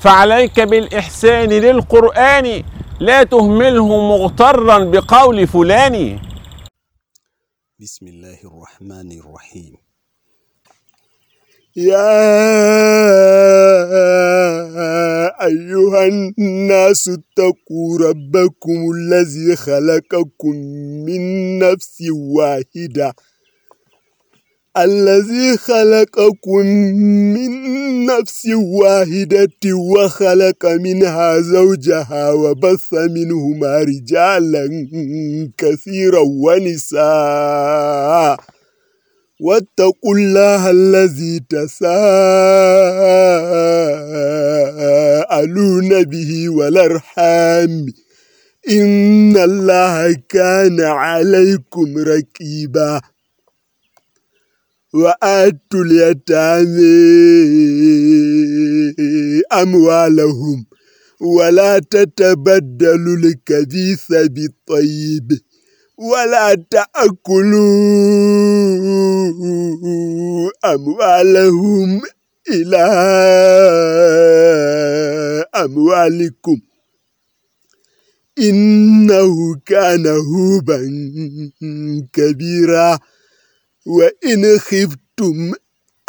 فعليك بالإحسان للقرآن لا تهمله مغترا بقول فلان. بسم الله الرحمن الرحيم. يا أيها الناس اتقوا ربكم الذي خلقكم من نفس واحدة. الذي خلقكم من نفس واحدة وخلق منها زوجها وبث منهما رجالا كثيرا ونساء. واتقوا الله الذي تساءلون به والأرحام. إن الله كان عليكم ركيبا وآتوا اليتامى أموالهم ولا تتبدلوا الكبيث بالطيب ولا تأكلوا أموالهم إلى أموالكم إنه كان هوبا كبيرا وإن خفتم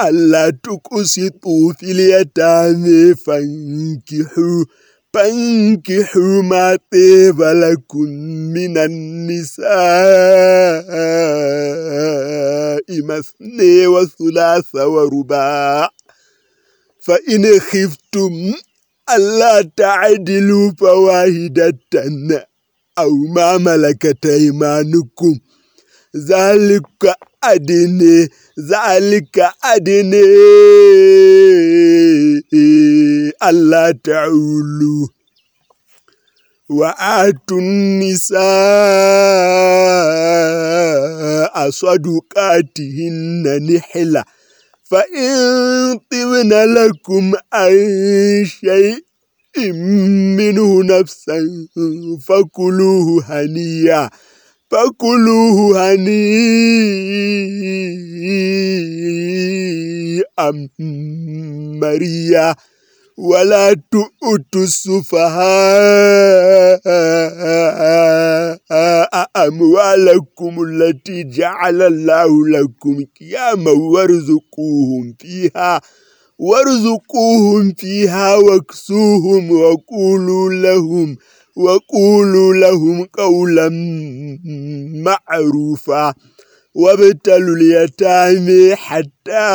ألا تقسطوا في اليتامى فانكحوا فانكحوا ما طيب لكم من النساء مثني وثلاث ورباع. فإن خفتم ألا تعدلوا فواحدة أو ما ملكت أيمانكم ذلك أدني ذلك أدني ألا تعولوا وآتوا النساء صدقاتهن نحلة فإن طبن لكم أي شيء منه نفسا فكلوه هنيئا فكلوه هنيئا مريا ولا تؤتوا السفهاء أموالكم التي جعل الله لكم قياما وارزقوهم فيها وارزقوهم فيها واكسوهم وقولوا لهم وقولوا لهم قولا معروفا وابتلوا اليتامى حتى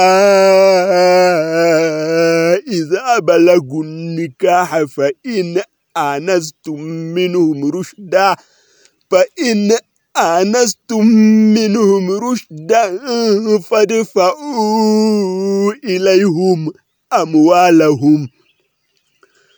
إذا بلغوا النكاح فإن آنستم منهم رشدا فإن آنستم منهم رشدا فادفعوا إليهم أموالهم.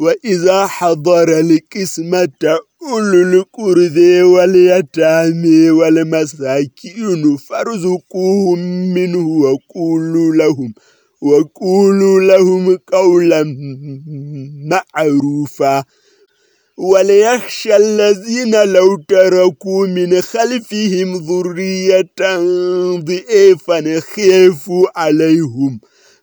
وإذا حضر القسمة أولو القرذ واليتامى والمساكين فارزقوهم منه وقولوا لهم وقولوا لهم قولا معروفا. وليخشى الذين لو تركوا من خلفهم ذرية ضعيفا خيفوا عليهم.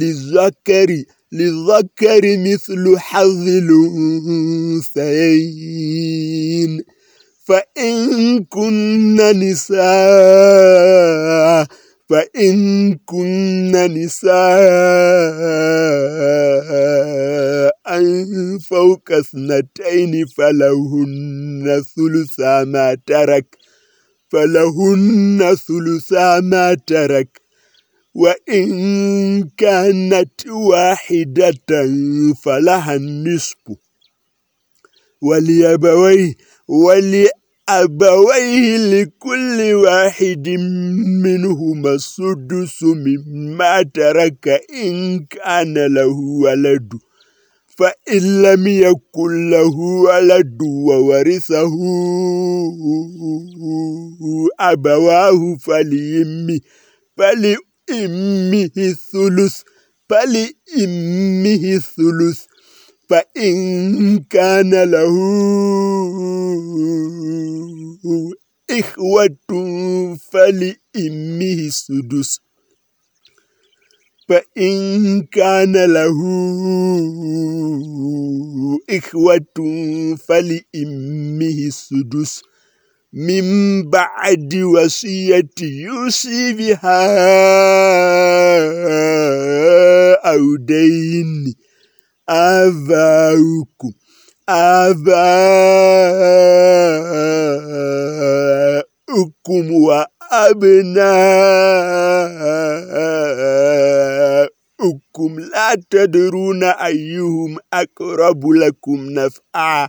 للذكر للذكر مثل حظ الأنثيين. فإن كن نساء فإن كن نساء فوق اثنتين فلهن ثلثا ما ترك فلهن ثلثا ما ترك. وإن كانت واحدة فلها النصف. وليبويه ولأبويه لكل واحد منهما السدس مما ترك إن كان له ولد. فإن لم يكن له ولد وورثه أبواه فليمه فلي إمه الثلث فلإمه الثلث فإن كان له إخوة فلإمه السدس فإن كان له إخوة فلإمه السدس من بعد وصية يوصي بها أو دين آباؤكم آباؤكم وأبناؤكم لا تدرون أيهم أقرب لكم نفعا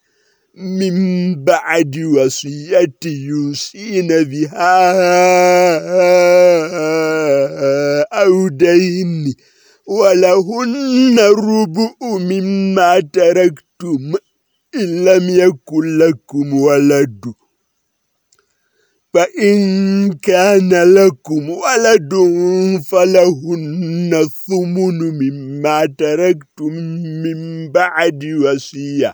من بعد وصية يوصين بها أو دين ولهن الربع مما تركتم إن لم يكن لكم ولد. فإن كان لكم ولد فلهن الثمن مما تركتم من بعد وصية.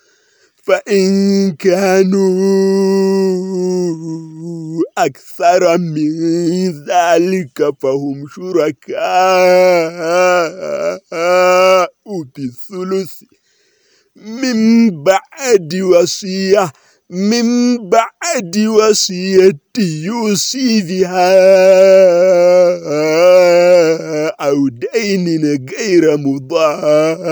فإن كانوا أكثر من ذلك فهم شركاء في الثلث. من بعد وصية من بعد وصية يوصي بها أو دين غير مضار.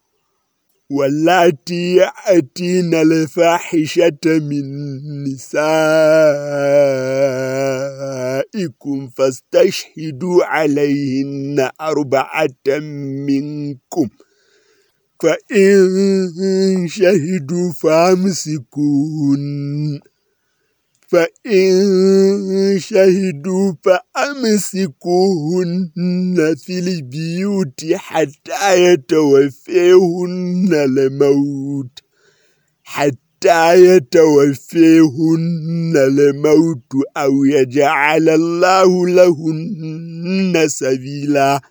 واللاتي يأتين الفاحشة من نسائكم فاستشهدوا عليهن أربعة منكم. فإن شهدوا فامسكون فإن شهدوا فأمسكوهن في البيوت حتى يتوفيهن الموت. حتى يتوفيهن الموت أو يجعل الله لهن سبيلا.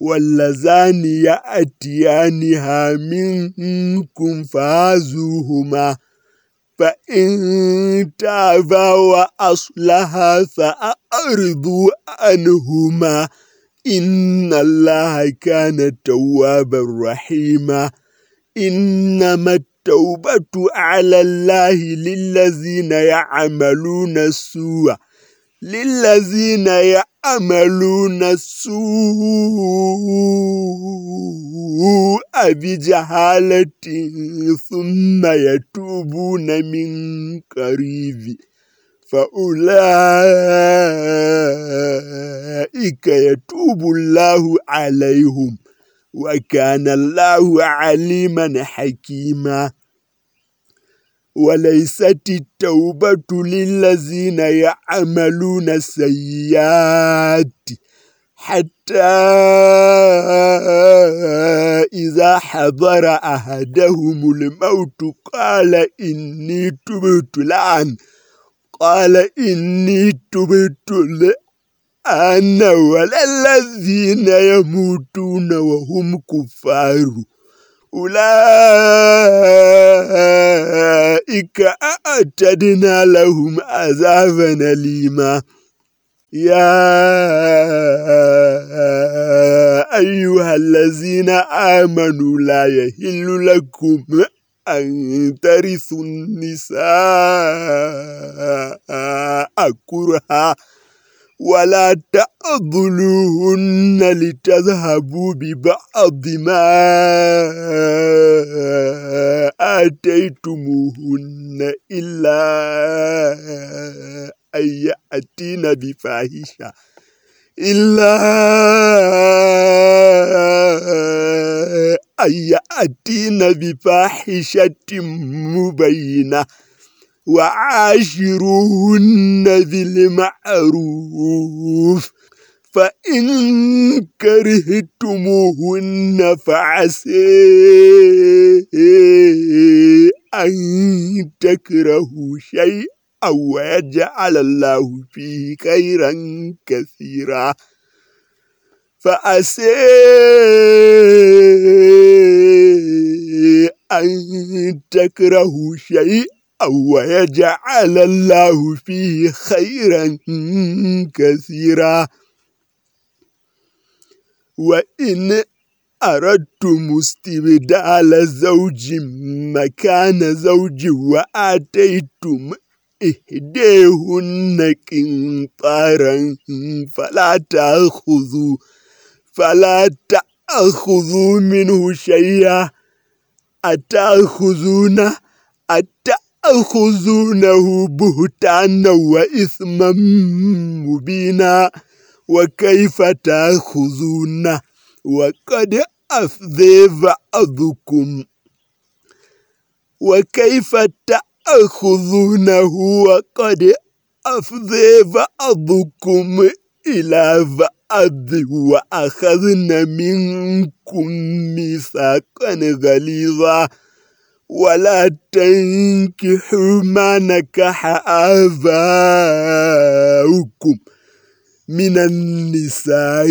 واللذان يأتيانها منكم فازوهما فإن تابا وأصلها فأعرضوا عنهما. إن الله كان توابا رحيما. إنما التوبة على الله للذين يعملون السوء. للذين يعملون السوء بجهالة ثم يتوبون من قريب. فأولئك يتوب الله عليهم وكان الله عليما حكيما. وليست التوبة للذين يعملون السيئات حتى إذا حضر أحدهم الموت قال إني تبت الآن قال إني تبت الآن ولا الذين يموتون وهم كفار أولئك أعتدنا لهم عذابا أليما. يا أيها الذين آمنوا لا يهل لكم أن ترثوا النساء كرها. ولا تأضلوهن لتذهبوا ببعض ما آتيتموهن إلا أن يأتين بفاحشة. إلا أن يأتين بفاحشة مبينة. وعاشروهن بالمعروف. فإن كرهتموهن فعسي أن تكرهوا شيئا ويجعل الله فيه خيرا كثيرا. فأسي أن تكرهوا شيئا ويجعل الله فيه خيرا كثيرا. وإن أردتم استبدال زوج مكان زوج وآتيتم إهديهن كنطارا فلا تأخذوا فلا تأخذوا منه شيئا. أتأخذونه أتأخذونه بهتانا وإثما مبينا وكيف تأخذونه وقد أفذي بعضكم. وكيف تأخذونه؟ وقد أفذي بعضكم إلى بعض وأخذن منكم ميثاقا غليظا. ولا تنكحوا ما نكح آباؤكم من النساء.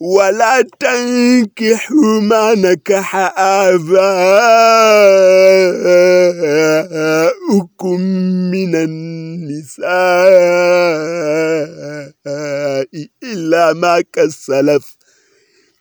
ولا تنكحوا ما نكح آباؤكم من النساء إلا ما كسلف.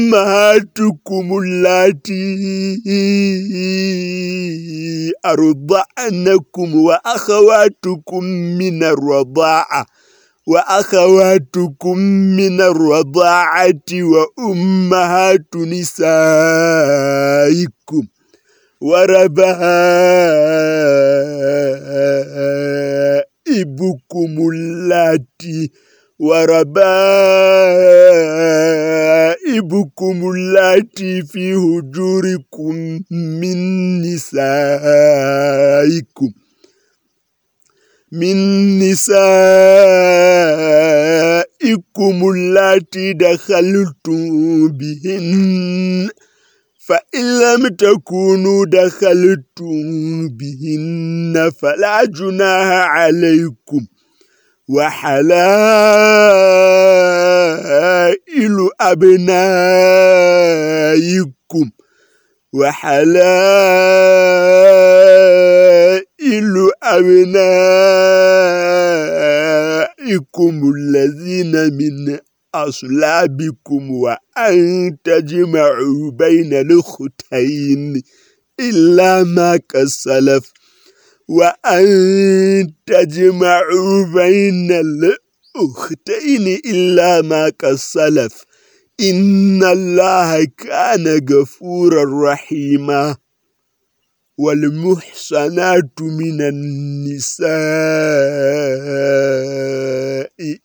وأمهاتكم اللاتي أرضعنكم وأخواتكم من الرضاعة وأخواتكم من الرضاعة وأمهات نسائكم. وربائبكم اللاتي وربائبكم اللاتي في هجوركم من نسائكم. من نسائكم اللاتي دخلتم بهن فإن لم تكونوا دخلتم بهن فلا جناح عليكم. وحلائل أبنائكم. وحلائل أبنائكم الذين من أصلابكم وأن تجمعوا بين الأختين إلا ما كسلف. وأن تجمعوا بين الأختين إلا ما كسلف إن الله كان غفورا رحيما. والمحصنات من النساء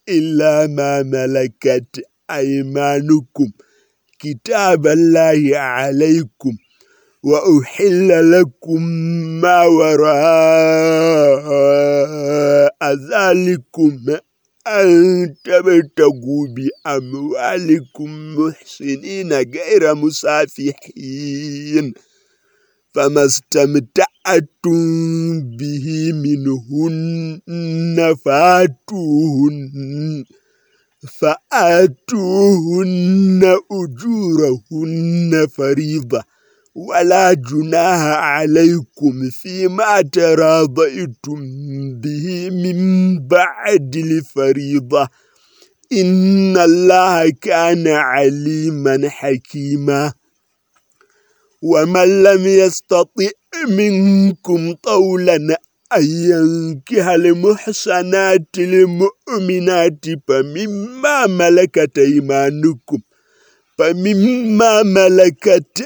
إلا ما ملكت أيمانكم. كتاب الله عليكم. وأحل لكم ما وراء ذلكم أن تبتغوا بأموالكم محسنين غير مسافحين فما استمتعتم به منهن فاتوهن فآتوهن أجورهن فريضة ولا جناح عليكم فيما تراضيتم به من بعد الفريضة. إن الله كان عليما حكيما. ومن لم يستطع منكم طولا أن ينكح المحسنات المؤمنات فمما ملكت أيمانكم فمما ملكت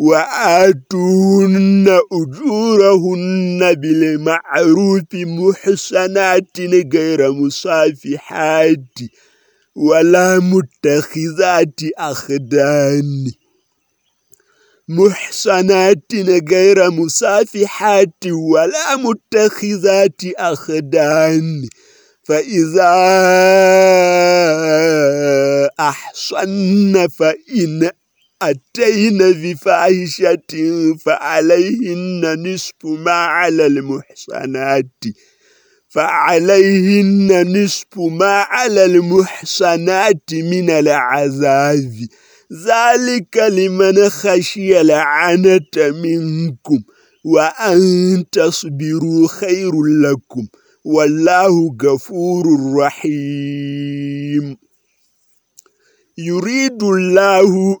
وآتوهن أجورهن بالمعروف محسنات غير مصافحات ولا متخذات أخدان. محصنات غير مسافحات ولا متخذات أخدان. فإذا أحصن فإن أتين بفاحشة فعليهن نصف ما على المحصنات. فعليهن نصف ما على المحصنات من العذاب. ذلك لمن خشي لعنة منكم وأن تصبروا خير لكم. والله غفور رحيم. يريد الله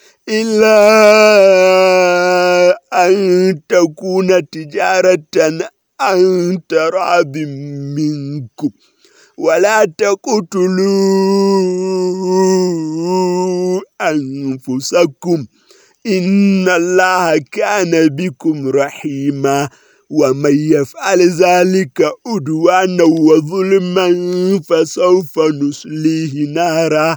إلا أن تكون تجارة أن تراب منكم ولا تقتلوا أنفسكم إن الله كان بكم رحيما ومن يفعل ذلك أدوانا وظلما فسوف نسليه نارا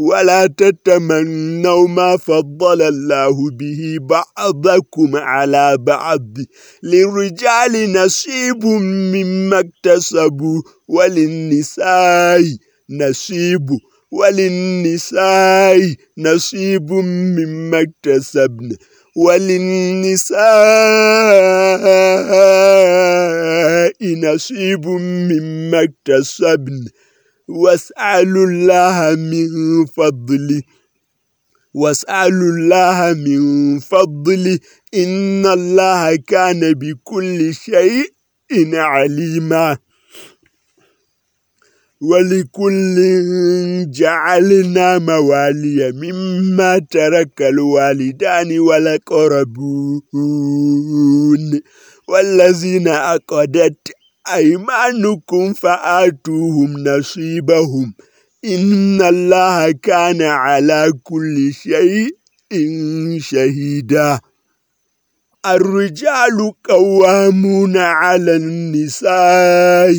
ولا تتمنوا ما فضل الله به بعضكم على بعض. للرجال نصيب مما اكتسبوا وللنساء نصيب وللنساء نصيب مما اكتسبن. وللنساء نصيب مما اكتسبن. واسألوا الله من فضله. واسألوا الله من فضله. إن الله كان بكل شيء عليما. ولكل جعلنا موالي مما ترك الوالدان والأقربون. والذين أقدت أيمانكم فآتوهم نصيبهم. إن الله كان على كل شيء شهيدا. الرجال قوامون على النساء.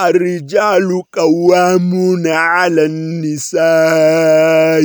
الرجال قوامون على النساء.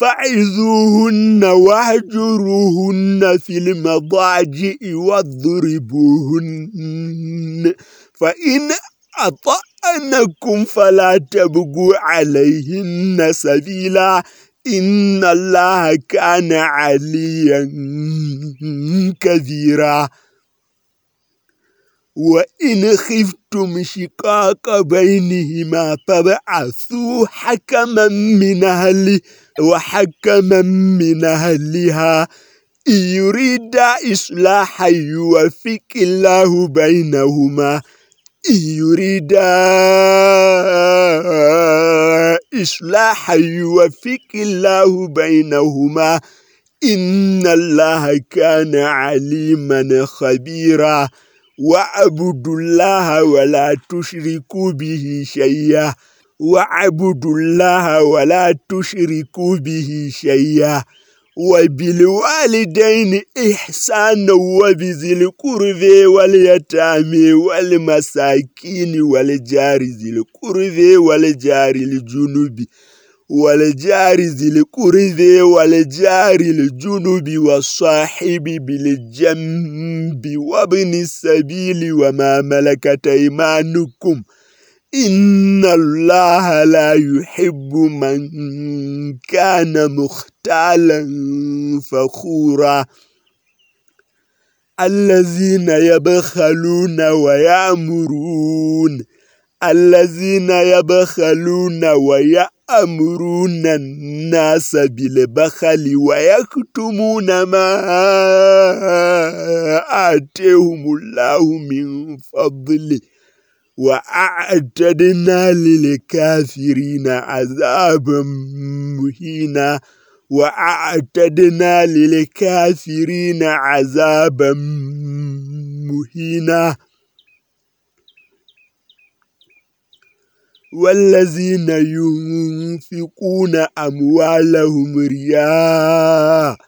فعذوهن واهجروهن في المضاجع واضربوهن. فإن أطعنكم فلا تبقوا عليهن سبيلا. إن الله كان عليا كبيرا. وإن خفتم شقاق بينهما فبعثوا حكما من أهله وحكما من أهلها. يريد إصلاحا يوفق الله بينهما. يريد إصلاحا يوفق الله بينهما. إن الله كان عليما خبيرا. واعبدوا الله ولا تشركوا به شيئا. واعبدوا الله ولا تشركوا به شيئا وبالوالدين إحسانا وبذي القرب واليتامى والمساكين والجار ذي القرب والجار الجنوب والجار ذي القرب والجار الجنوب والصاحب بالجنب وابن السبيل وما ملكت ايمانكم إن الله لا يحب من كان مختالا فخورا الذين يبخلون ويأمرون الذين يبخلون ويأمرون الناس بالبخل ويكتمون ما آتيهم الله من فضله وأعتدنا للكافرين عذابا مهينا. وأعتدنا للكافرين عذابا مهينا. والذين ينفقون أموالهم رياء.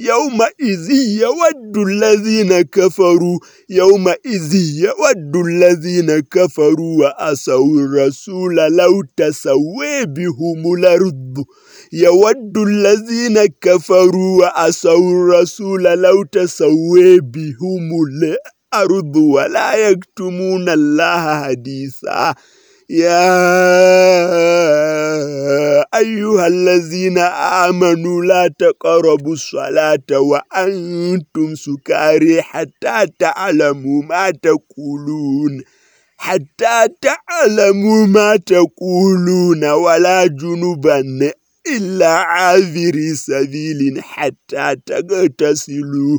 يومئذ يود الذين كفروا يومئذ يود الذين كفروا وأسوا الرسول لو تسوي بهم الأرض. يود الذين كفروا وأسوا الرسول لو تسوي بهم الأرض. ولا يكتمون الله حديثا. يا أيها الذين آمنوا لا تقربوا الصلاة وأنتم سكاري حتى تعلموا ما تقولون حتى تعلموا ما تقولون ولا جنبا إلا عابري سبيل حتى تغتسلوا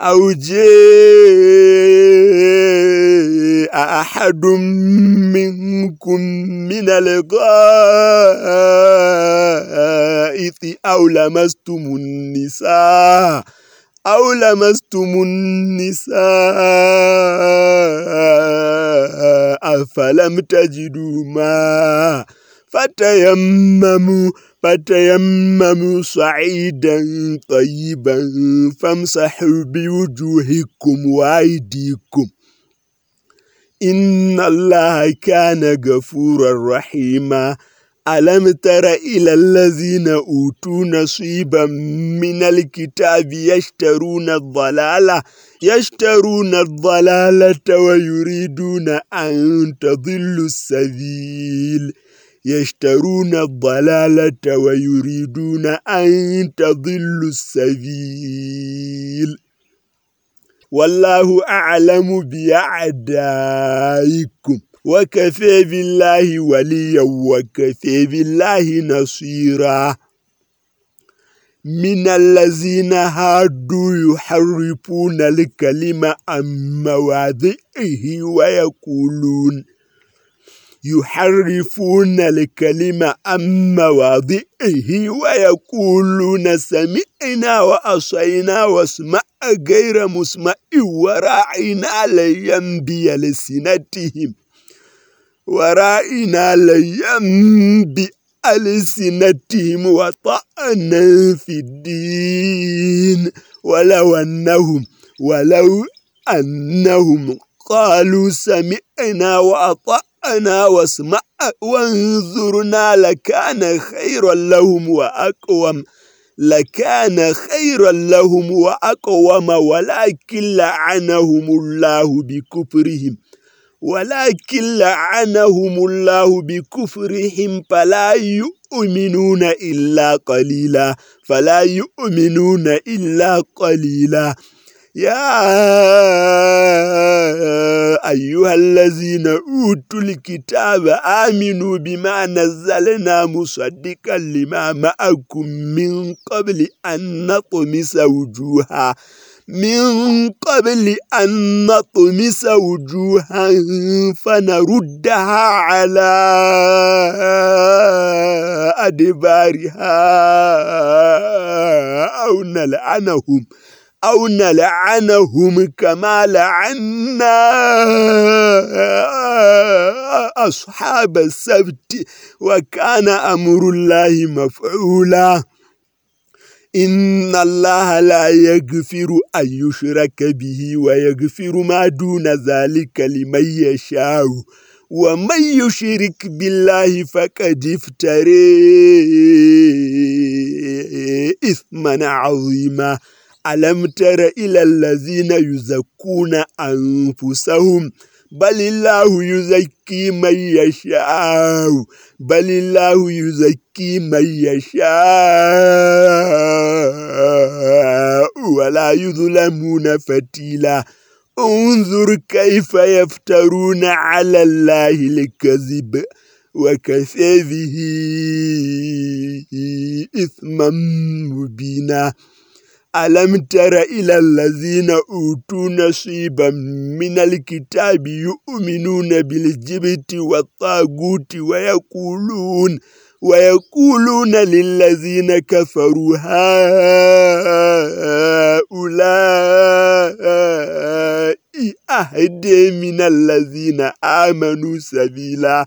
أو جاء أحد منكم من الغائط أو لمستم النساء أو لمستم النساء فلم تجدوا ماء فتيمموا فتيمموا صعيدا طيبا فامسحوا بوجوهكم وأيديكم. إن الله كان غفورا رحيما. ألم تر إلى الذين أوتوا نصيبا من الكتاب يشترون الضلالة يشترون الضلالة ويريدون أن تضلوا السبيل؟ يشترون الضلالة ويريدون أن تضلوا السبيل. والله أعلم بأعدائكم. وكفى بالله وليا وكفى بالله نصيرا. من الذين هادوا يحرفون الكلمة عن مواضعه ويقولون يحرفون الكلمة عن مواضعه ويقولون سمعنا وأصينا واسمع غير مسمع وراعنا ليا بألسنتهم. ورائنا ليم بألسنتهم وطعنا في الدين. ولو أنهم ولو أنهم قالوا سمعنا وأطعنا واسمع وانظرنا لكان خيرا لهم وأقوم. لكان خيرا لهم وأقوم ولكن لعنهم الله بكفرهم. ولكن لعنهم الله بكفرهم فلا يؤمنون إلا قليلا. فلا يؤمنون إلا قليلا. يا أيها الذين أوتوا الكتاب آمنوا بما نزلنا مصدقا لما معكم من قبل أن نطمس وجوها من قبل أن نطمس وجوها فنردها على أدبارها أو نلعنهم أو نلعنهم كما لعنا أصحاب السبت وكان أمر الله مفعولا. إن الله لا يغفر أن يشرك به ويغفر ما دون ذلك لمن يشاء. ومن يشرك بالله فقد افتري إثما عظيما. ألم تر إلى الذين يزكون أنفسهم؟ بل الله يزكي من يشاء. بل الله يزكي من يشاء ولا يظلمون فتيلا. انظر كيف يفترون على الله الكذب وكفى إثما مبينا. ألم تر إلى الذين أوتوا نصيبا من الكتاب يؤمنون بالجبت والطاغوت ويقولون ويقولون للذين كفروا هؤلاء أهدي من الذين آمنوا سبيلا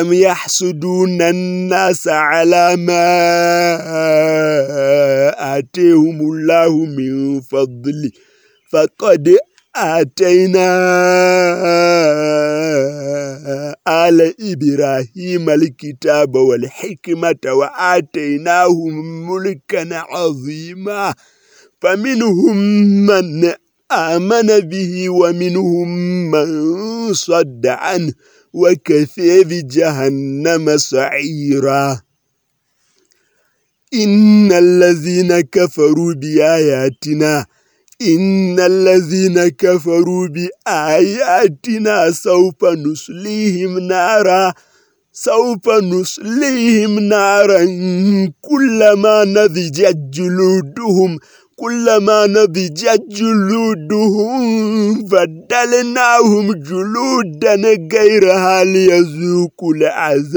أم يحسدون الناس على ما آتيهم الله من فضله فقد آتينا آل إبراهيم الكتاب والحكمة وآتيناهم ملكا عظيما. فمنهم من آمن به ومنهم من صد عنه. وكفى بجهنم سعيرا. إن الذين كفروا بآياتنا إن الذين كفروا بآياتنا سوف نسليهم نارا. سوف نصليهم نارا كلما نضجت جلودهم كلما نضجت جلودهم بدلناهم جلودا غيرها ليذوقوا العذاب.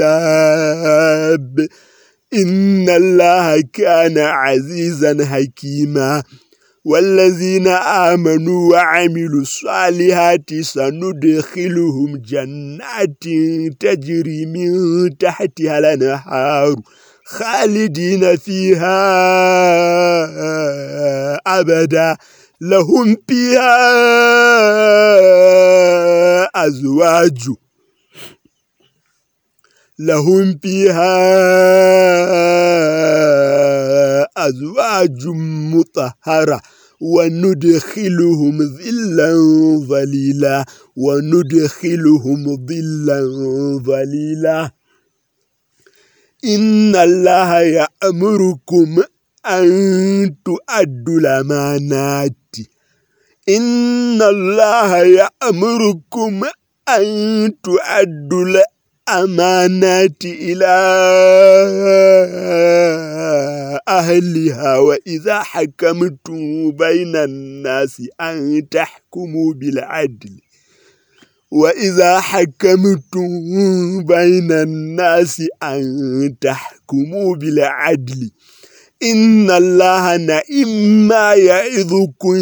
إن الله كان عزيزا حكيما. والذين آمنوا وعملوا الصالحات سندخلهم جنات تجري من تحتها الأنهار. خالدين فيها أبدا. لهم فيها أزواج. لهم فيها أزواج مطهرة. وندخلهم ظلا ظليلا. وندخلهم ظلا ظليلا. إن الله يأمركم أن تؤدوا الأمانات. إن الله يأمركم أن تؤدوا الأمانات إلى أهلها. وإذا حكمتم بين الناس أن تحكموا بالعدل. وإذا حكمتم بين الناس أن تحكموا بالعدل إن الله نعم يعظكم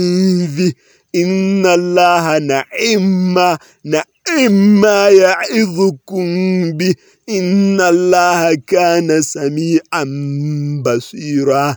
به إن الله نعم نعم يعظكم به إن الله كان سميعا بصيرا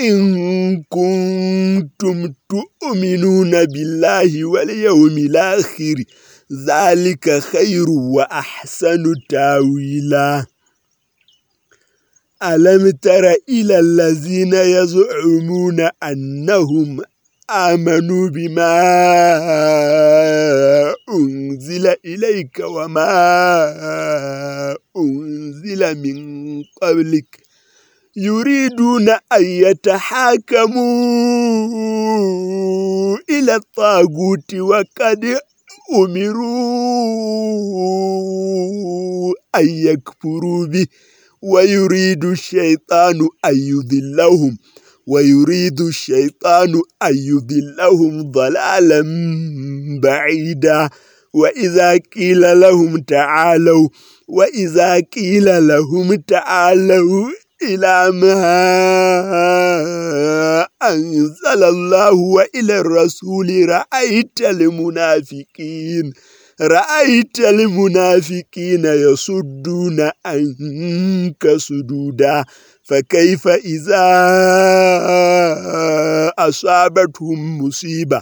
إن كنتم تؤمنون بالله واليوم الآخر ذلك خير وأحسن تأويلا. ألم تر إلى الذين يزعمون أنهم آمنوا بما أنزل إليك وما أنزل من قبلك؟ يريدون أن يتحاكموا إلى الطاغوت وقد أمروا أن يكفروا به. ويريد الشيطان أن يذلهم. ويريد الشيطان أن يضلهم ضلالا بعيدا. وإذا قيل لهم تعالوا. وإذا قيل لهم تعالوا إلى ما أنزل الله وإلى الرسول رأيت المنافقين رأيت المنافقين يصدون عنك صدودا فكيف إذا أصابتهم مصيبة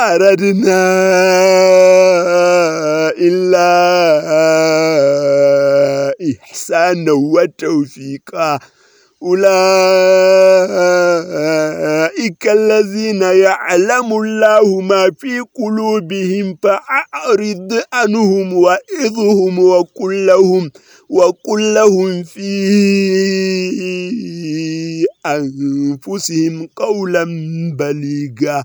أردنا إلا إحسانا وتوفيقا أولئك الذين يعلم الله ما في قلوبهم فأعرض عنهم وإذهم وقل لهم وقل لهم في أنفسهم قولا بليغا.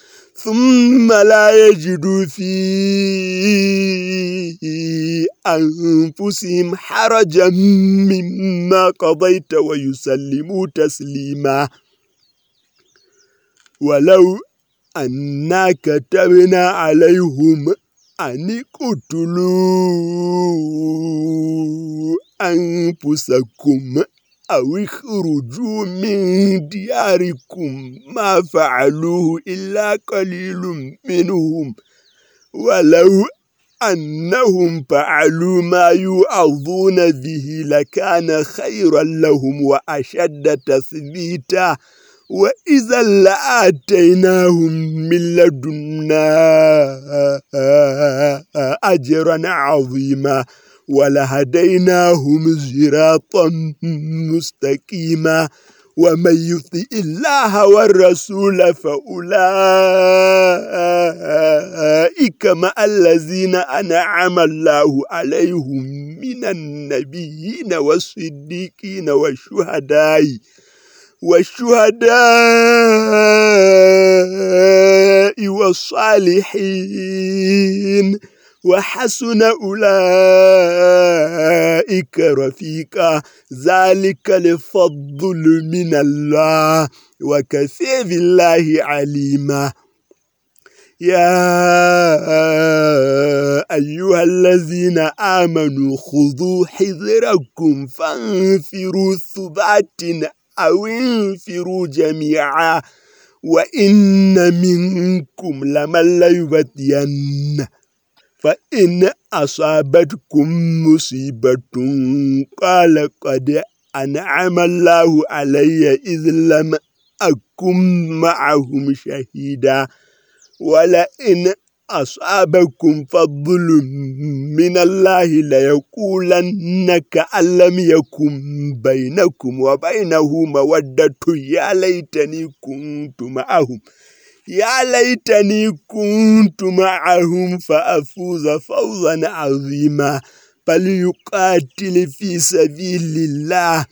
ثم لا يجدوا في أنفسهم حرجا مما قضيت ويسلموا تسليما ولو أنا كتبنا عليهم أن اقتلوا أنفسكم أو اخرجوا من دياركم ما فعلوه إلا قليل منهم. ولو أنهم فعلوا ما يوعظون به لكان خيرا لهم وأشد تثبيتا. وإذا لآتيناهم من لدنا أجرا عظيما. ولهديناهم صراطا مستقيما. ومن يطع الله والرسول فأولئك مع الذين أنعم الله عليهم من النبيين والصديقين والشهداء والشهداء والصالحين. وحسن أولئك رفيقا. ذلك الفضل من الله وكفى بالله عليما. يا أيها الذين آمنوا خذوا حذركم فانفروا ثبات أو انفروا جميعا. وإن منكم لمن ليبتين. فإن أصابتكم مصيبة قال قد أنعم الله علي إذ لم أكن معهم شهيدا ولئن أصابكم فضل من الله ليقولن كأن لم يكن بينكم وبينه مودة يا ليتني كنت معهم يا ليتني كنت معهم فأفوز فوزا عظيما فليقاتل في سبيل الله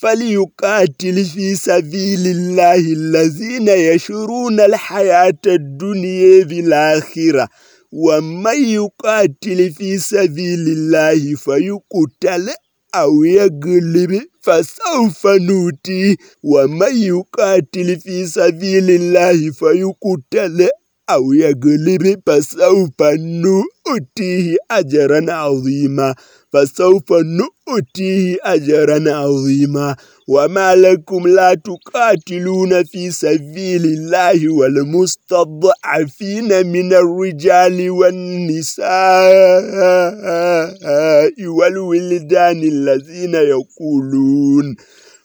فليقاتل في سبيل الله الذين يشرون الحياة الدنيا بالآخرة ومن يقاتل في سبيل الله فيقتل أو يغلب فسوف نوتي ومن يقاتل في سبيل الله فيقتل أو يغلب فسوف نؤتيه أجرا عظيما فسوف نؤتيه أجرا عظيما وما لكم لا تقاتلون في سبيل الله والمستضعفين من الرجال والنساء والولدان الذين يقولون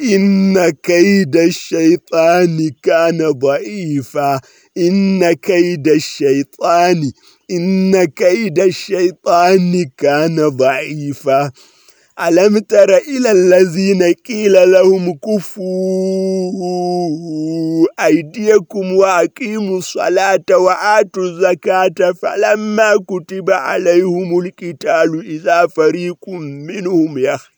إن كيد الشيطان كان ضعيفا. إن كيد الشيطان إن كيد الشيطان كان ضعيفا. ألم تر إلى الذين قيل لهم كفوا أيديكم وأقيموا الصلاة وآتوا الزكاة فلما كتب عليهم القتال إذا فريق منهم يخ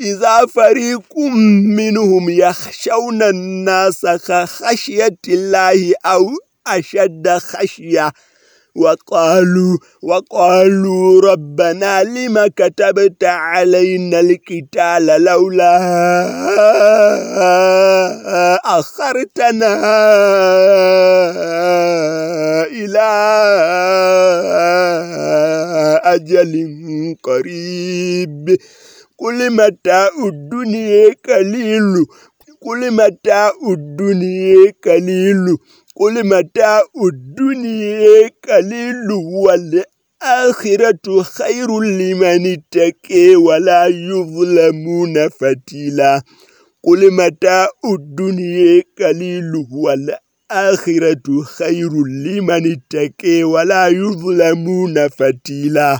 إذا فريق منهم يخشون الناس خشية الله أو أشد خشية وقالوا وقالوا ربنا لما كتبت علينا القتال لولا أخرتنا إلى أجل قريب. قل متاع الدنيا قليل قل متاع الدنيا قليل قل متاع الدنيا قليل والآخرة خير لمن اتقى ولا يظلمون فتيلا قل متاع الدنيا قليل والآخرة خير لمن اتقى ولا يظلمون فتيلا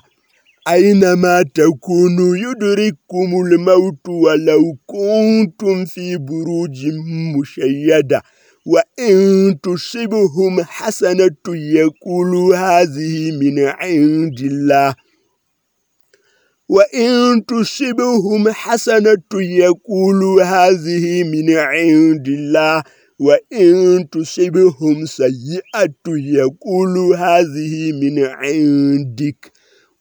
أينما تكونوا يدرككم الموت ولو كنتم في بروج مشيدة وإن تصبهم حسنة يقولوا هذه من عند الله وإن تصبهم حسنة يقولوا هذه من عند الله وإن تصبهم سيئة يقولوا هذه من عندك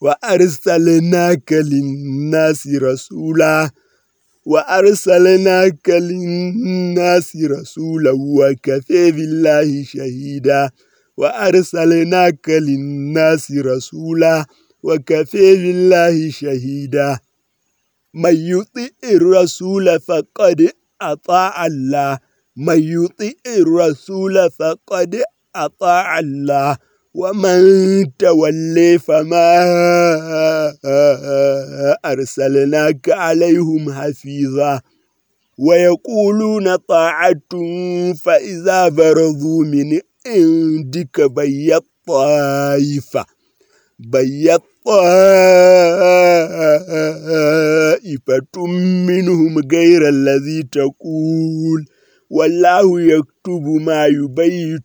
وأرسلناك للناس رسولا وأرسلناك للناس رسولا وكفى بالله شهيدا. وأرسلناك للناس رسولا وكفى بالله شهيدا. من يطيع الرسول فقد أطاع الله. من يطيع الرسول فقد أطاع الله. ومن تولي فما أرسلناك عليهم حفيظا. ويقولون طاعة فإذا برضوا من عندك بيت طائفة بيت طائفة منهم غير الذي تقول. والله يكتب ما يبيتون.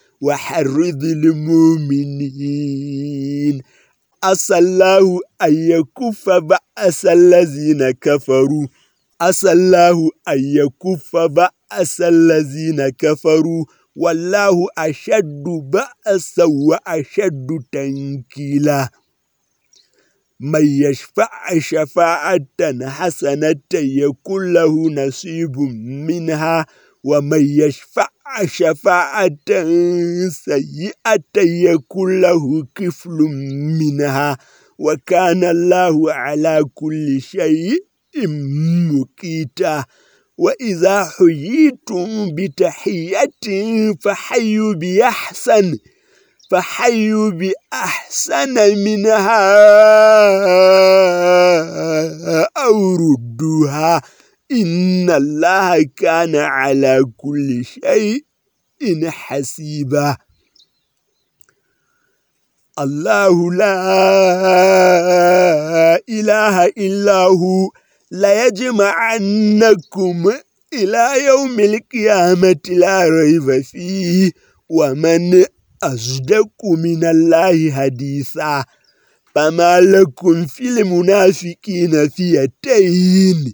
وحرض المؤمنين. أسى الله أن يكف بأس الذين كفروا. عسى الله أن يكف بأس الذين كفروا. والله أشد بأسا وأشد تنكيلا. من يشفع شفاعة حسنة يكون له نصيب منها. ومن يشفع شفاعة سيئة يكون له كفل منها. وكان الله على كل شيء مكيتا وإذا حييتم بتحية فحيوا بأحسن فحيوا بأحسن منها أو ردوها. إن الله كان على كل شيء حسيبا. الله لا إله إلا هو. ليجمعنكم إلى يوم القيامة لا ريب فيه. ومن أصدق من الله حديثا. فما لكم في المنافقين فئتين.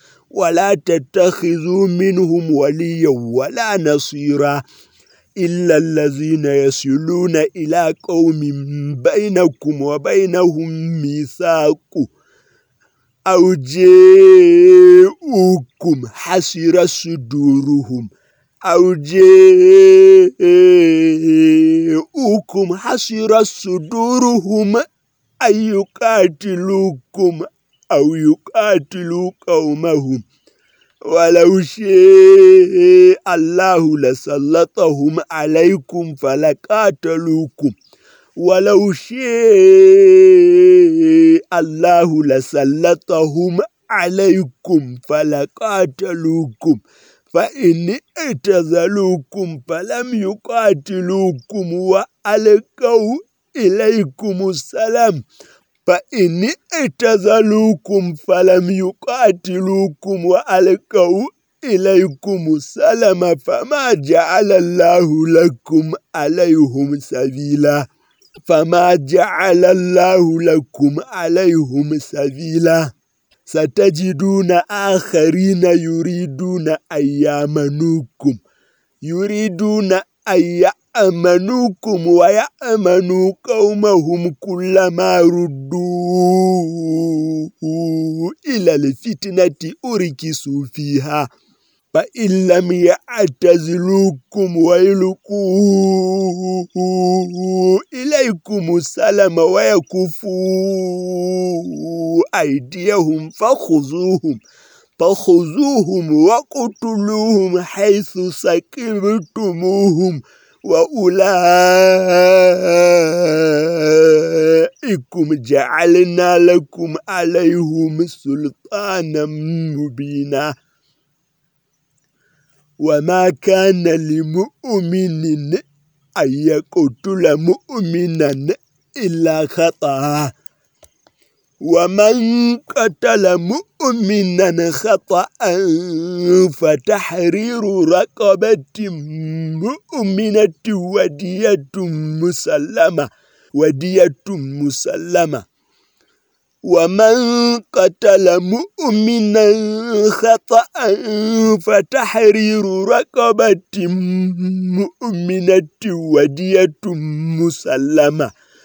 ولا تتخذوا منهم وليا ولا نصيرا إلا الذين يسلون إلى قوم بينكم وبينهم ميثاق أو جاءوكم حسر صدورهم أو جاءوكم حسر صدورهم أن يقاتلوكم أو يقاتلوا قومهم. ولو شاء الله لسلطهم عليكم فلقاتلوكم. ولو شاء الله لسلطهم عليكم فلقاتلوكم. فإن اعتزلوكم فلم يقاتلوكم وألقوا إليكم السلام. فإن اعتزلوكم فلم يقاتلوكم وألقوا إليكم السلام فما جعل الله لكم عليهم سبيلا فما جعل الله لكم عليهم سبيلا ستجدون آخرين يريدون أن يامنوكم يريدون أن يأمنوكم ويأمنوا قومهم كلما ردوا إلى الفتنة أركسوا فيها فإن لم يعتزلوكم ويلقوا إليكم السلام ويكفوا أيديهم فخذوهم فخذوهم وقتلوهم حيث سكبتموهم وأولئكم جعلنا لكم عليهم سلطانا مبينا. وما كان لمؤمن أن يقتل مؤمنا إلا خطأ. ومن قتل مؤمنا خطأ فتحرير رقبة مؤمنة ودية مسلمة ودية مسلمة. ومن قتل مؤمنا خطأ فتحرير رقبة مؤمنة ودية مسلمة.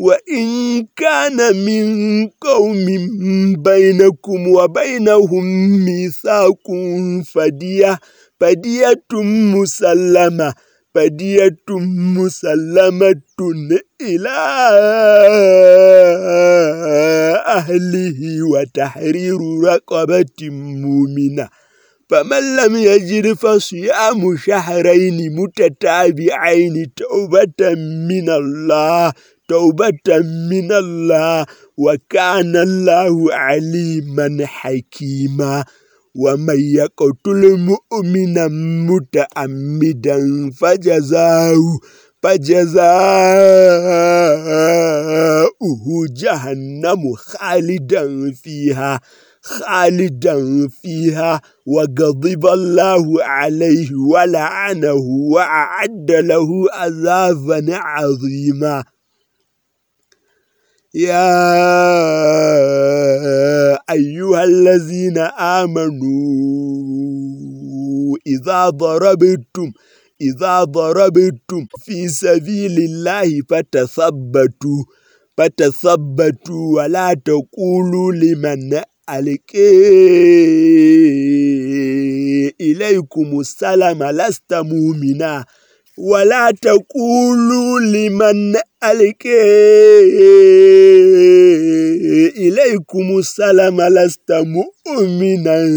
وإن كان من قوم بينكم وبينهم ميثاق فدية فدية مسلمة فدية مسلمة إلى أهله وتحرير رقبة مؤمنة. فمن لم يجد فصيام شهرين متتابعين توبة من الله توبة من الله وكان الله عليما حكيما. ومن يقتل مؤمنا متعمدا فجزاؤه فجزاؤه جهنم خالدا فيها خالدا فيها. وغضب الله عليه ولعنه وأعد له عذابا عظيما. يا أيها الذين آمنوا إذا ضربتم إذا ضربتم في سبيل الله فتثبتوا فتثبتوا ولا تقولوا لمن ألقي إليكم السلام لست مؤمنا ولا تقولوا لمن ألقي إليكم السلام لست مؤمنا.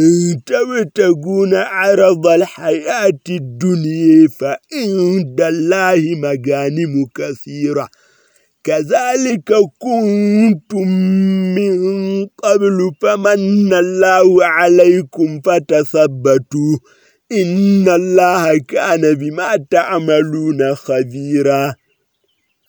تبتغون عرض الحياة الدنيا فإن الله مغانم كثيرة. كذلك كنتم من قبل فمن الله عليكم فتثبتوا. إن الله كان بما تعملون خبيرا.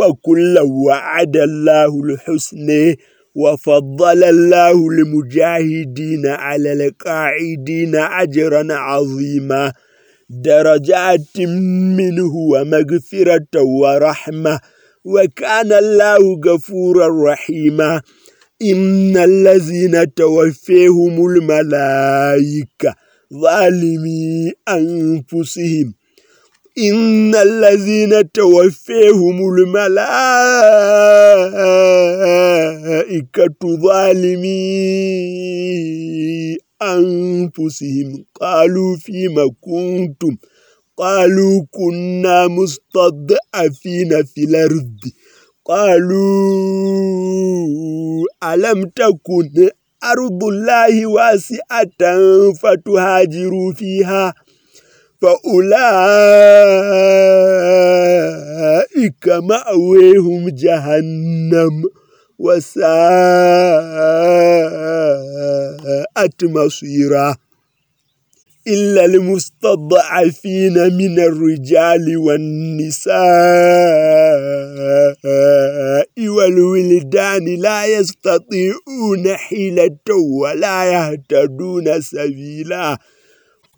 وكل وعد الله الحسن وفضل الله المجاهدين على القاعدين أجرا عظيما درجات منه ومغفرة ورحمة وكان الله غفورا رحيما. إن الذين توفيهم الملائكة ظالمي أنفسهم. إن الذين توفيهم الملائكة ظالمي أنفسهم قالوا فيما كنتم قالوا كنا مستضعفين في الأرض قالوا ألم تكن أرض الله واسعة فتهاجروا فيها فأولئك مأويهم جهنم وساءت مصيرا. إلا المستضعفين من الرجال والنساء والولدان لا يستطيعون حيلة ولا يهتدون سبيلا.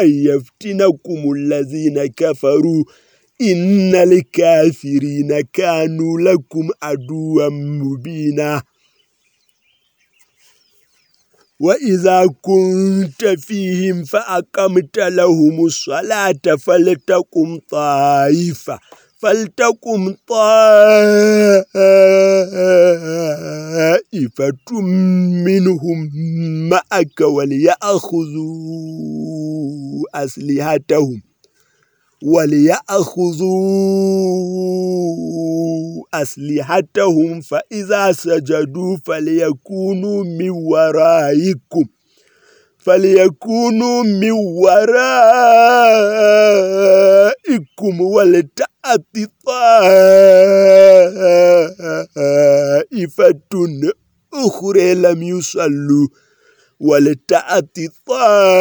أن يفتنكم الذين كفروا؟ إن الكافرين كانوا لكم عدوا مبينا. وإذا كنت فيهم فأقمت لهم الصلاة فلتقم طائفة. فلتقم طائفة منهم معك وليأخذوا أسلحتهم وليأخذوا أسلحتهم فإذا سجدوا فليكونوا من ورائكم فليكونوا من ورائكم ولتأت طائفة أخرى لم يصلوا ولتأت طائفة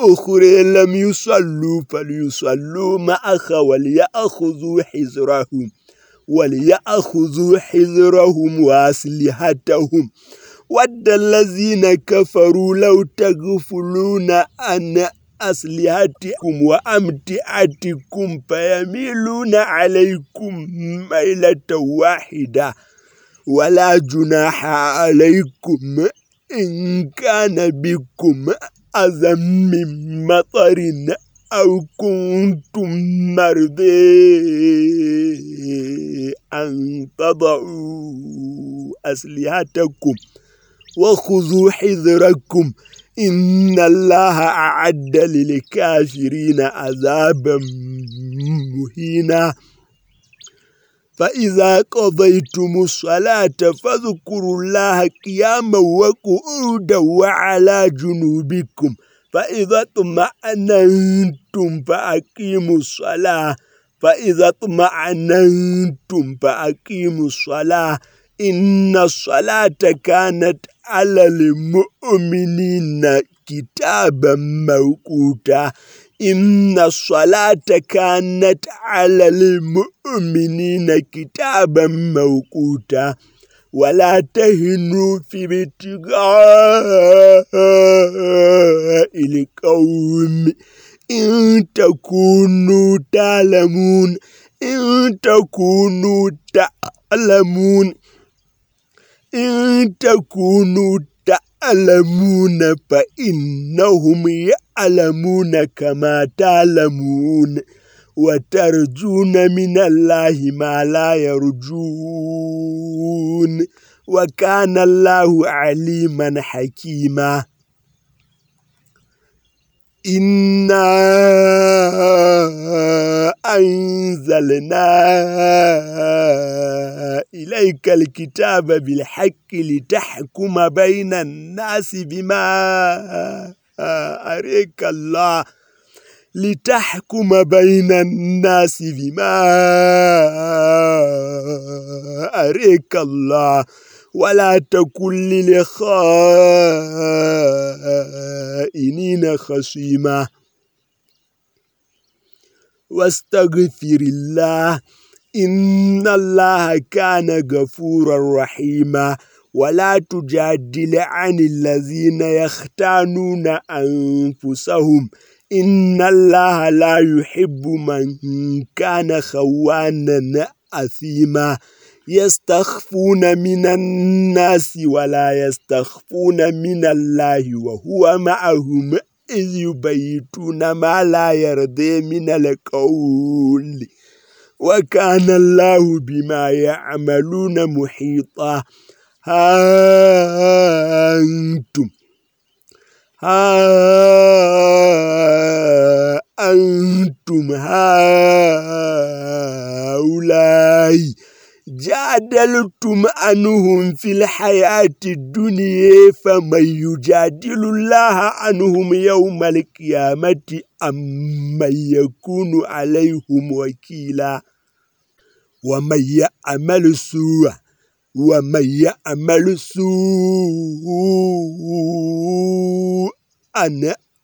أخرى لم يصلوا فليصلوا معك وليأخذوا حذرهم وليأخذوا حذرهم وأسلحتهم. ود الذين كفروا لو تغفلون عن أسلحتكم وأمتعتكم فيميلون عليكم ميلة واحدة. ولا جناح عليكم إن كان بكم أذى من مطر أو كنتم مرضي أن تضعوا أسلحتكم وخذوا حذركم. إن الله أعد للكافرين عذابا مهينا. فإذا قضيتم الصلاة فاذكروا الله قياما وقعودا وعلى جنوبكم. فإذا اطمأننتم فأقيموا الصلاة. فإذا اطمأننتم فأقيموا الصلاة. إن الصلاة كانت على المؤمنين كتابا موقوتا إن الصلاة كانت على المؤمنين كتابا موقوتا ولا تهنوا في ابتغاء القوم إن تكونوا تعلمون إن تكونوا تعلمون إن تكونوا تعلمون فإنهم يعلمون كما تعلمون وترجون من الله ما لا يرجون وكان الله عليما حكيما إنا أنزلنا إليك الكتاب بالحق لتحكم بين الناس بما أريك الله لتحكم بين الناس بما أريك الله ولا تكن للخائنين خصيما. واستغفر الله إن الله كان غفورا رحيما. ولا تجادل عن الذين يختانون أنفسهم. إن الله لا يحب من كان خوانا أثيما. يستخفون من الناس ولا يستخفون من الله وهو معهم إذ يبيتون ما لا يرضي من القول. وكان الله بما يعملون محيطا. ها أنتم. ها أنتم هؤلاء. جادلتم عنهم في الحياة الدنيا فمن يجادل الله عنهم يوم القيامة أم من يكون عليهم وكيلا ومن يعمل سوء ومن يعمل سوء أن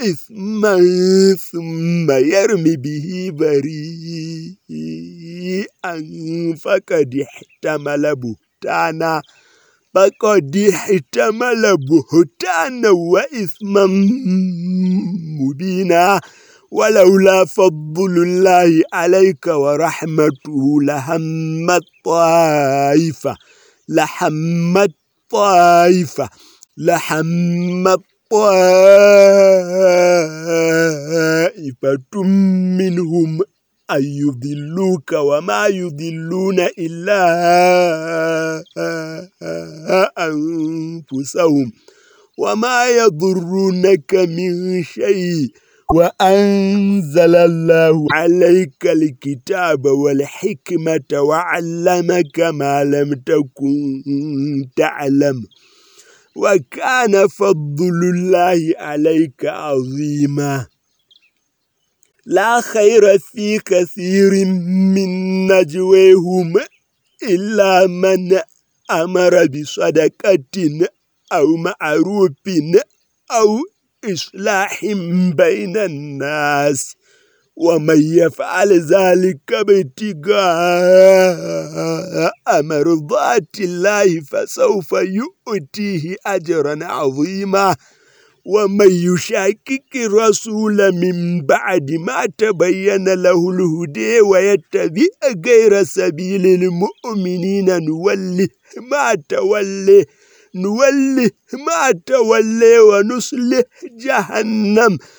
إثما ثم يرمي به بريئا فقد احتمل بهتانا فقد احتمل بهتانا وإثما مبينا. ولولا فضل الله عليك ورحمته لهمت طائفة لحمت طائفة لحمت طائفة منهم أن يضلوك وما يضلون إلا أنفسهم وما يضرونك من شيء وأنزل الله عليك الكتاب والحكمة وعلمك ما لم تكن تعلم وكان فضل الله عليك عظيما. لا خير في كثير من نجويهم إلا من أمر بصدقة أو معروف أو إصلاح بين الناس. ومن يفعل ذلك ابتغاء مرضات الله فسوف يؤتيه أجرا عظيما. ومن يشاكك الرسول من بعد ما تبين له الهدى ويتبع غير سبيل المؤمنين نوله ما تولي نوله ما تولي ونسله جهنم.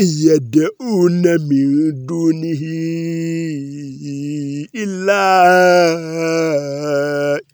يدعون من دونه إلا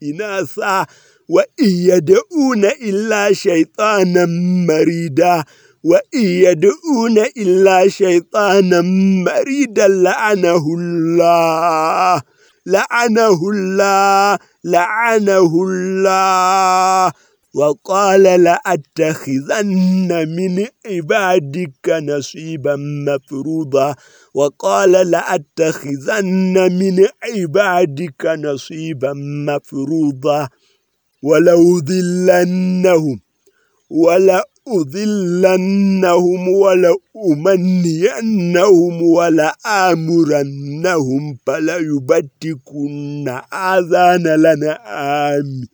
إناثا وإن يدعون إلا شيطانا مريدا وإن يدعون إلا شيطانا مريدا لعنه الله لعنه الله لعنه الله. وقال لأتخذن من عبادك نصيبا مفروضا. وقال لأتخذن من عبادك نصيبا مفروضا. ولو ذلنهم ولا أذلنهم ولا أمنينهم ولا آمرنهم فلا يبتكن آذان لنا آمين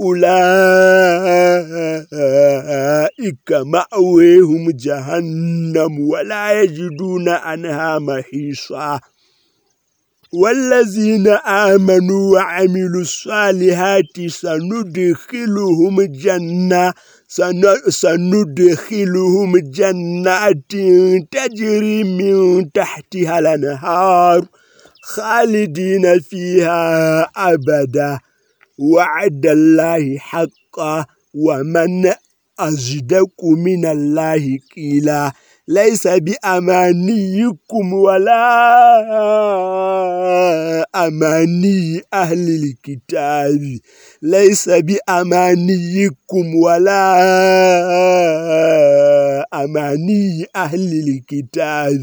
أولئك مأويهم جهنم ولا يجدون عنها محيصا. والذين آمنوا وعملوا الصالحات سندخلهم جنة سندخلهم جنات تجري من تحتها الأنهار خالدين فيها أبدا. وعد الله حقا ومن أصدق من الله قيلا. ليس بأمانيكم ولا أماني أهل الكتاب. ليس بأمانيكم ولا أماني أهل الكتاب.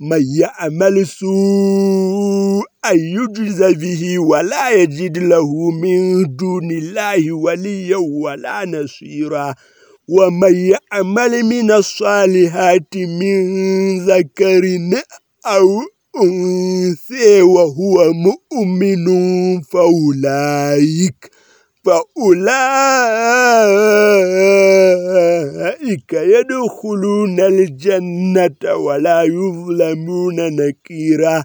من يعمل سوءا يجز به ولا يجد له من دون الله وليا ولا نصيرا ومن يعمل من الصالحات من ذكر أو أنثى وهو مؤمن فأولئك فأولئك يدخلون الجنة ولا يظلمون نكيرا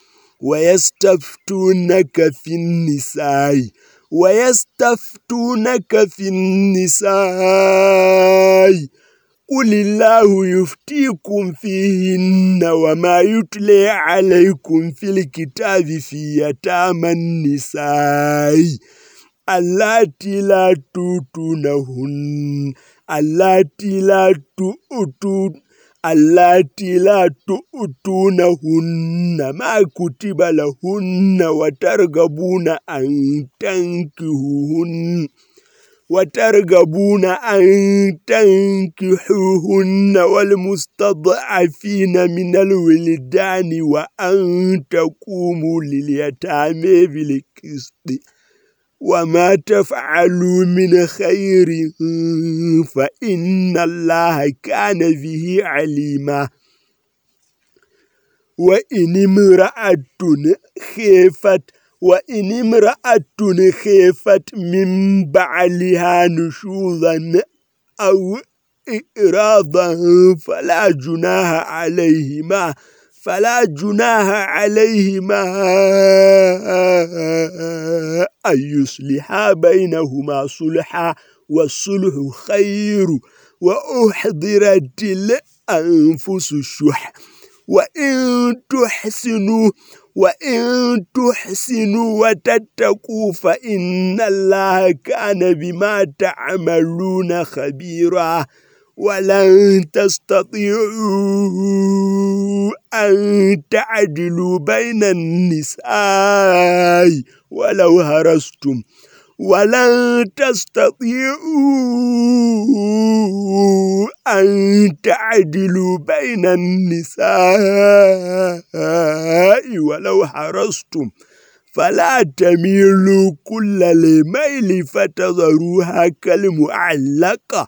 ويستفتونك في النساء ويستفتونك في النساء قل الله يفتيكم فيهن وما يتلي عليكم في الكتاب في يتامى النساء اللاتي لا توتونهن اللاتي لا تؤتون اللاتي لا تؤتونهن ما كتب لهن وترغبون أن تنكهوهن وترغبون أن تنكحوهن والمستضعفين من الولدان وأن تقوموا لليتامى بالقسط وما تفعلوا من خير فإن الله كان به عليما. وإن امرأة خيفت وإن امرأة خيفت من بعلها نشوذا أو إراضا فلا جناها عليهما فلا جناها عليهما أن يصلحا بينهما صلحا والصلح خير وأحضرت الأنفس الشح. وإن تحسنوا وإن تحسنوا وتتقوا فإن الله كان بما تعملون خبيرا. ولن تستطيعوا أن تعدلوا بين النساء ولو هرستم. ولن تستطيعوا أن تعدلوا بين النساء ولو حرصتم فلا تميلوا كل الميل فتذروها كالمعلقة.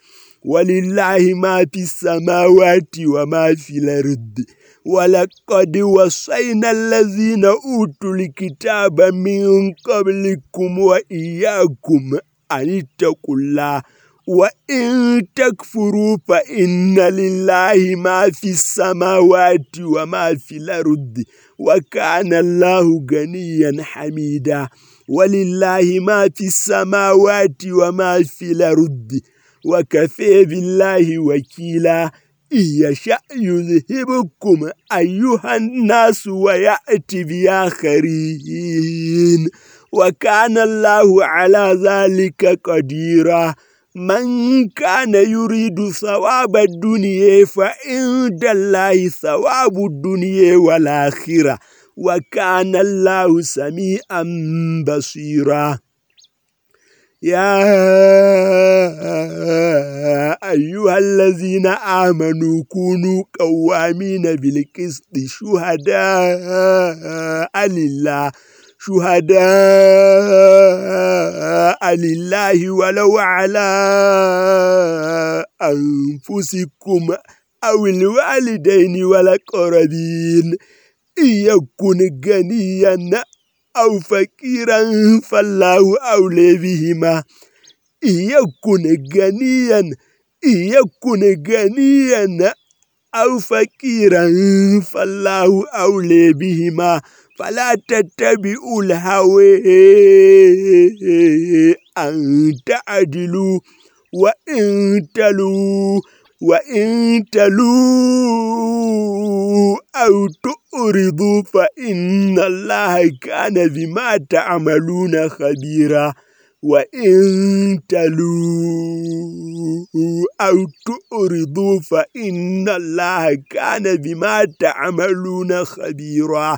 ولله ما في السماوات وما في الأرض. ولقد وصينا الذين أوتوا الكتاب من قبلكم وإياكم أن اتقوا الله. وإن تكفروا فإن لله ما في السماوات وما في الأرض. وكان الله غنيا حميدا. ولله ما في السماوات وما في الأرض. وكفى بالله وكيلا. يشأ يذهبكم أيها الناس ويأتي بآخرين. وكان الله على ذلك قديرا. من كان يريد ثواب الدنيا فعند الله ثواب الدنيا والآخرة. وكان الله سميعا بصيرا. يا أيها الذين آمنوا كونوا قوامين بالقسط شهداء لله شهداء لله ولو على أنفسكم أو الوالدين والأقربين إن يكن غنيا أو فقيرا فالله أولي بهما. يكن غنيا يكن غنيا أو فقيرا فالله أولي بهما. فلا تتبعوا الهوى أن تعدلوا وإن تلوا وإن تلوا أو تؤرضوا فإن الله كان بما تعملون خبيرا وإن تلوا أو تؤرضوا فإن الله كان بما تعملون خبيرا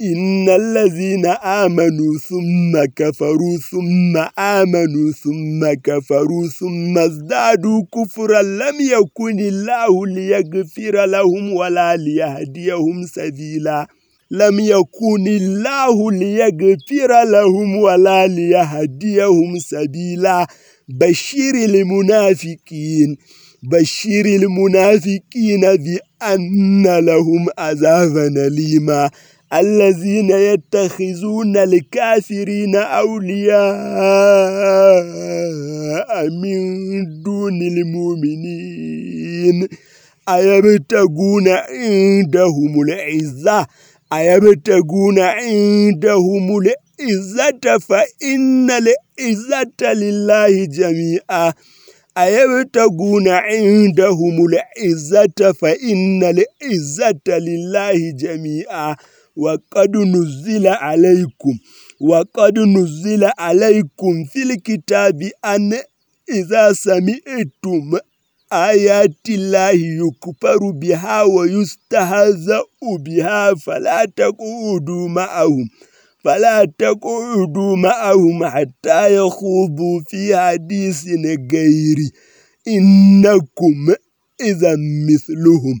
إن الذين آمنوا ثم كفروا ثم آمنوا ثم كفروا ثم ازدادوا كفرا لم يكن الله ليغفر لهم ولا ليهديهم سبيلا لم يكن الله ليغفر لهم ولا ليهديهم سبيلا بشير المنافقين بشير المنافقين بأن لهم عذابا أليما الذين يتخذون الكافرين أولياء من دون المؤمنين. أيبتغون عندهم العزة؟ أيبتغون عندهم العزة فإن العزة لله جميعا. أيبتغون عندهم العزة فإن العزة لله جميعا. وقد نزل عليكم وقد نزل عليكم في الكتاب أن إذا سمعتم آيات الله يكفر بها ويستهزأ بها فلا تقعدوا معهم فلا تقعدوا معهم حتى يخوضوا في حديث غير إنكم إذا مثلهم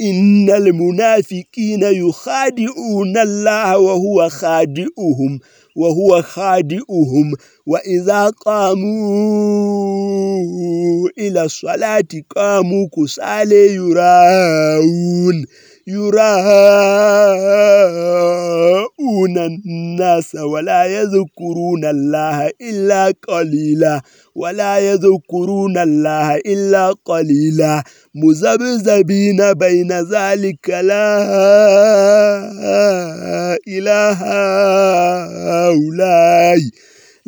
إن المنافقين يخادعون الله وهو خادئهم وهو خادئهم وإذا قاموا إلى الصلاة قاموا كسالى يراون يراءون الناس ولا يذكرون الله إلا قليلا ولا يذكرون الله إلا قليلا. مذبذبين بين ذلك لا إله هؤلاء.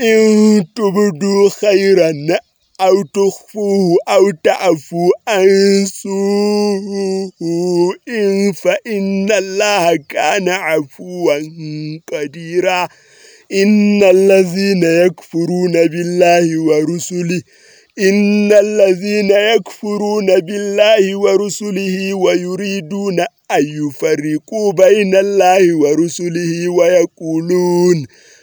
إن تبدوا خيرا. أو تخفوه أو تعفوا عن سوء فإن الله كان عفوا قديرا. إن الذين يكفرون بالله ورسله إن الذين يكفرون بالله ورسله ويريدون أن يفرقوا بين الله ورسله ويقولون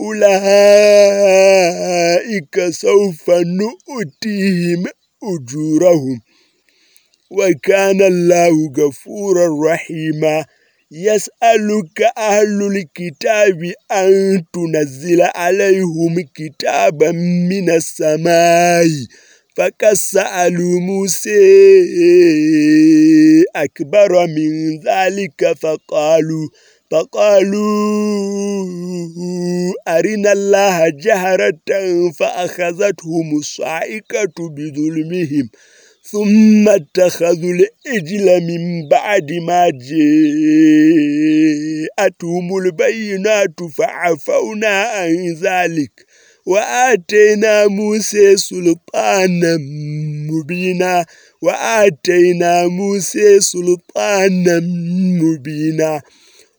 أولئك سوف نؤتيهم أجورهم. وكان الله غفورا رحيما. يسألك أهل الكتاب أن تنزل عليهم كتابا من السماء. فكسألوا موسى أكبر من ذلك فقالوا فقالوا أرنا الله جهرة فأخذتهم الصاعقة بظلمهم ثم اتخذوا الإجل من بعد ما جاءتهم البينات فعفونا عن ذلك وآتينا موسى سلطانا مبينا وآتينا موسى سلطانا مبينا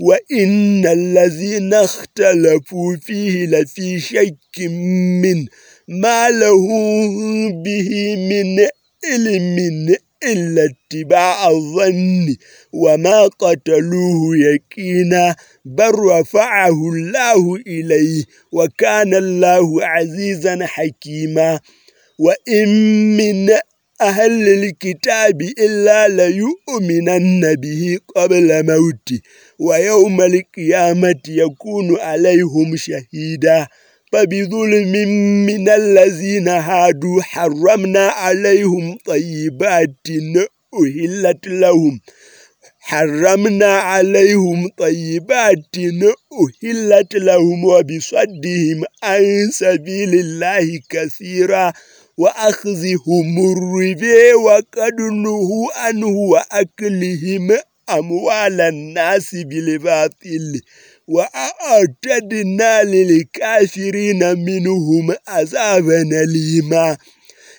وإن الذين اختلفوا فيه لفي شك من ما لهم به من علم إلا اتباع الظن وما قتلوه يكينا بل رفعه الله إليه وكان الله عزيزا حكيما. وإن من أهل الكتاب إلا ليؤمنن به قبل موته ويوم القيامة يكون عليهم شهيدا. فبظلم من الذين هادوا حرمنا عليهم طيبات أهلت لهم. حرمنا عليهم طيبات أهلت لهم وبصدهم عن سبيل الله كثيرا. وأخذهم الربا وقد نهوا عنه وأكلهم أموال الناس بالباطل. وأعتدنا للكافرين منهم عذابا ليما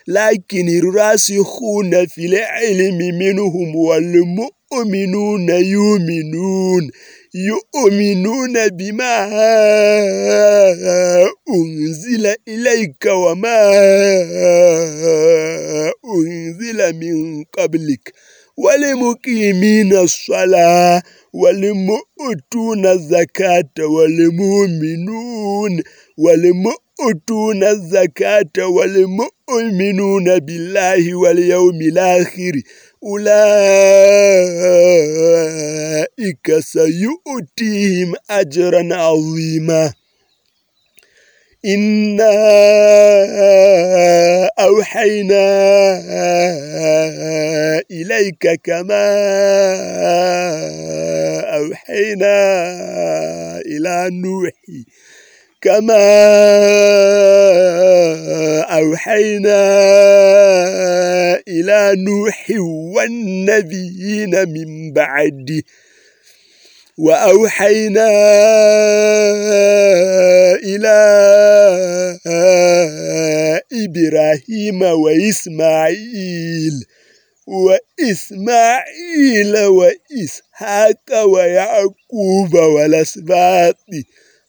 لكن الراسخون في العلم منهم والمؤمنون يؤمنون. يؤمنون بما أنزل إليك وما أنزل من قبلك ولمقيمين الصلاة ولمؤتون الزكاة والمؤمنون ولمؤتون الزكاة والمؤمنون بالله واليوم الآخر أولئك سيؤتيهم أجرا عظيما. إنا أوحينا إليك كما أوحينا إلى نوح. كما أوحينا إلى نوح والنبيين من بعده وأوحينا إلى إبراهيم وإسماعيل وإسماعيل وإسحاق ويعقوب والأسباط.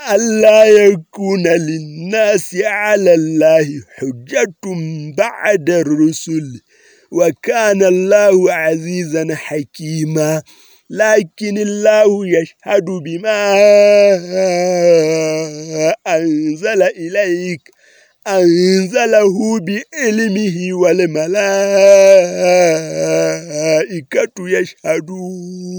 لئلا يكون للناس على الله حجة بعد الرسل وكان الله عزيزا حكيما لكن الله يشهد بما أنزل إليك أنزله بعلمه والملائكة يشهدون.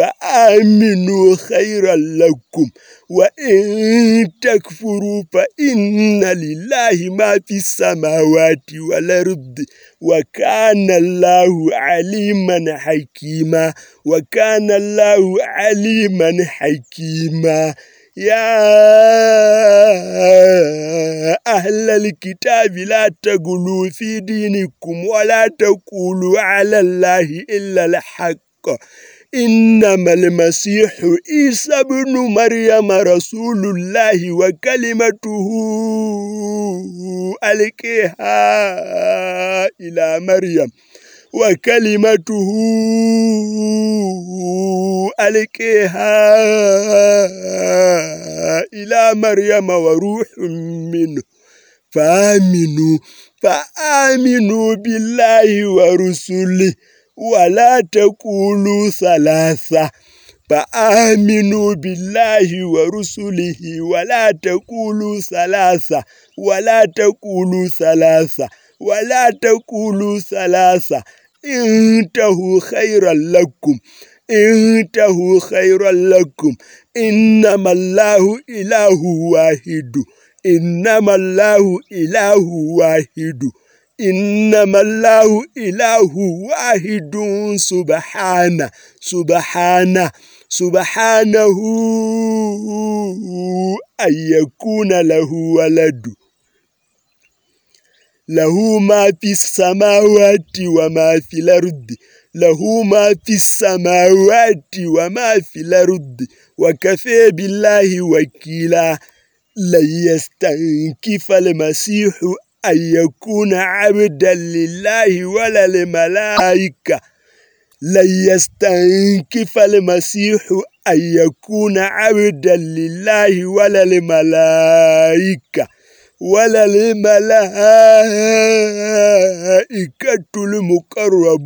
فآمنوا خيرا لكم وإن تكفروا فإن لله ما في السماوات والأرض وكان الله عليما حكيما وكان الله عليما حكيما. يا أهل الكتاب لا تقولوا في دينكم ولا تقولوا على الله إلا الحق. إنما المسيح عيسى بن مريم رسول الله وكلمته ألقيها إلى مريم وكلمته ألقيها إلى مريم وروح منه. فآمنوا فآمنوا بالله ورسله. ولا تقولوا ثلاثة. فآمنوا بالله ورسله ولا تقولوا ثلاثة. ولا تقولوا ثلاثة. ولا تقولوا ثلاثة. انتهوا خيرا لكم. انتهوا خيرا لكم. إنما الله إله واحد. إنما الله إله واحد. إنما الله إله واحد سبحانه سبحانه سبحانه أن يكون له ولد. له ما في السماوات وما في الأرض. له ما في السماوات وما في الأرض. وكفى بالله وكيلا لن يستنكف المسيح أن يكون عبدا لله ولا لملائكة لن يستنكف المسيح أن يكون عبدا لله ولا لملائكة ولا لملائكة المقربون.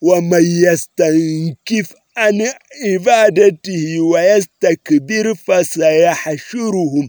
ومن يستنكف عن عبادته ويستكبر فسيحشرهم.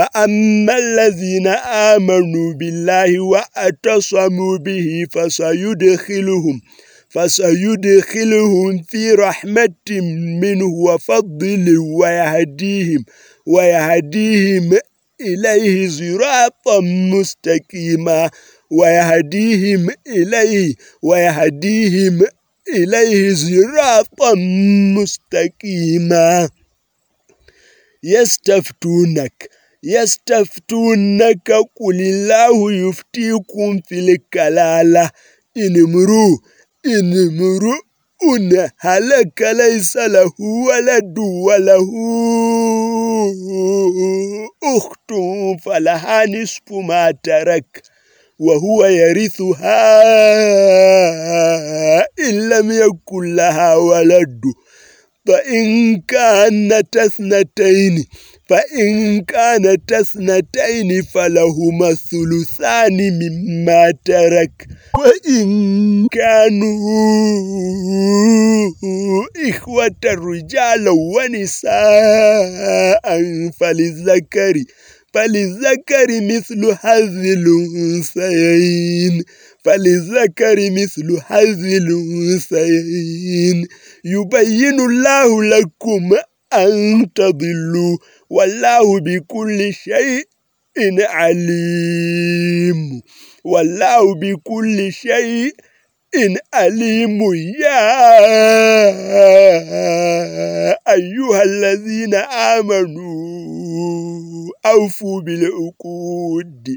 فأما الذين آمنوا بالله وأتصموا به فسيدخلهم فسيدخلهم في رحمة منه وفضل ويهديهم ويهديهم إليه صراطا مستقيما ويهديهم إليه ويهديهم إليه صراطا مستقيما. يستفتونك يستفتونك قل الله يفتيكم في الكلالة إن مروا إن مروا أن هلك ليس له ولد وله أخت فلها نصف ما ترك وهو يرثها إن لم يكن لها ولد فإن كانت اثنتين فإن كانت اثنتين فلهما الثلثان مما ترك وإن كانوا إخوة رجالا ونساء فللذكر فللذكر مثل حظ الأنثيين فللذكر مثل حظ الأنثيين يبين الله لكم أن تضلوا والله بكل شيء عليم. والله بكل شيء عليم. يا أيها الذين آمنوا أوفوا بالعقود.